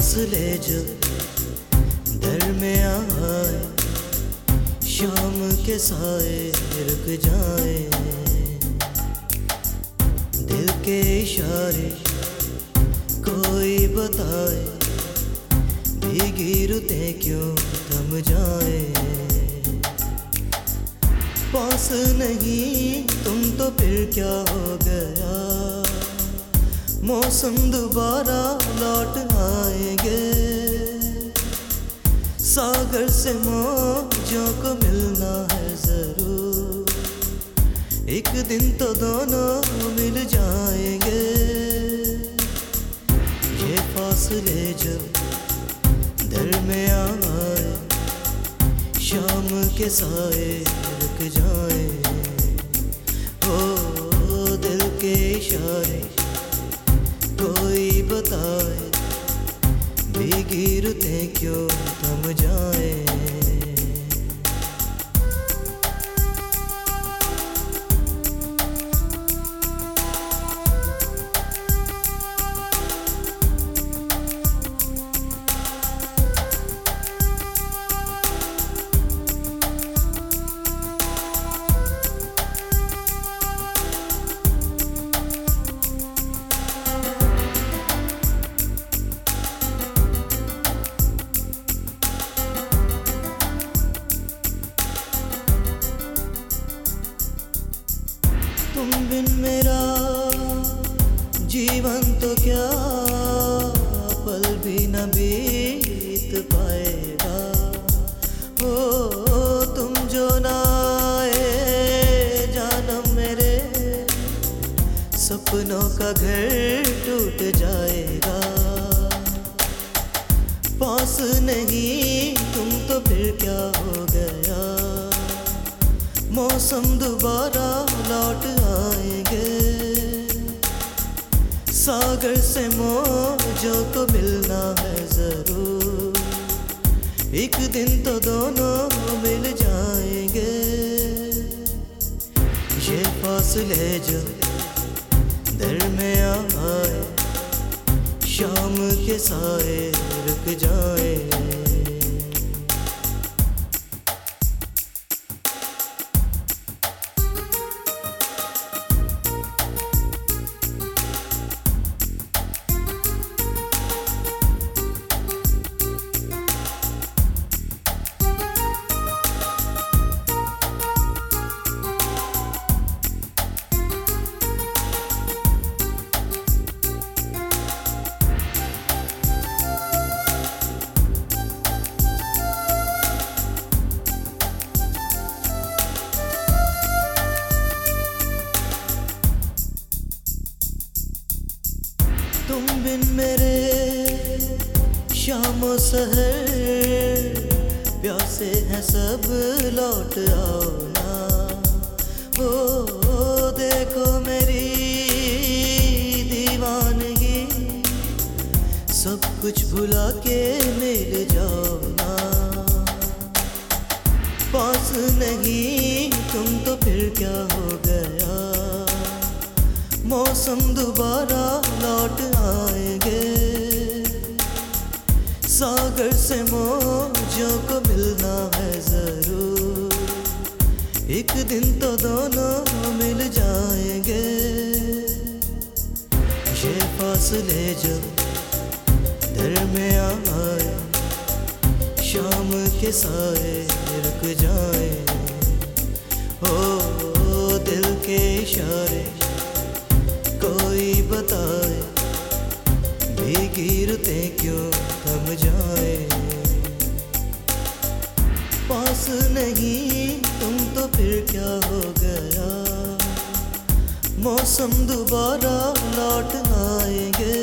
फासले जो दर में आए, शाम के साए रुक जाए। दिल के इशारे कोई बताए, भीगी रुते क्यों थम जाए? पास नहीं, तुम तो फिर क्या हो गया? मौसम दोबारा लौट आएँगे। सागर से मौजों को मिलना है ज़रूर। एक दिन तो दोनों मिल जाएँगे। ये फासले जब दिल में आए, शाम के साए रुक जाए। ओ, दिल के इशारे। कोई बताए भीगी रुते क्यों थम जीवन तो क्या पल भी न बीत पाएगा। हो तुम जो ना आए जानम मेरे, सपनों का घर टूट जाएगा। पास नहीं, तुम तो फिर क्या हो गया। मौसम दोबारा लौट आएँगे। सागर से मोजो को मिलना है ज़रूर। एक दिन तो दोनों मिल जाएँगे। ये फासले जो दिल में आए, शाम के सारे रुक जाए बिन मेरे शाम सहर, प्यासे हैं सब, लौट आओ ना। ओ, देखो मेरी दीवानगी, सब कुछ भुला के मिल जाओ ना। पास नहीं, तुम तो फिर क्या हो गया? मौसम दोबारा लौट सागर से मौजों को मिलना है ज़रूर। एक दिन तो दोनों मिल जाएँगे। ये फासले जब दर में आए शाम के साए रुक जाए। ओ, ओ दिल के पास नहीं, तुम तो फिर क्या हो गया? मौसम दोबारा लौट आएँगे।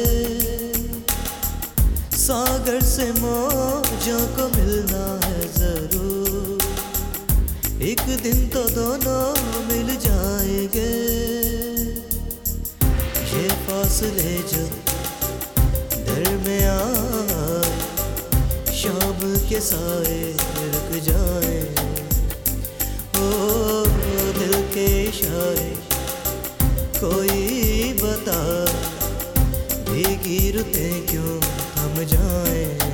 सागर से मौजों को मिलना है ज़रूर। एक दिन तो दोनों मिल जाएँगे। ये फासले जो दर में आए शाम के साए रुक जाए। ओ दिल के इशारे कोई बता, भीगी रुते क्यों हम जाए?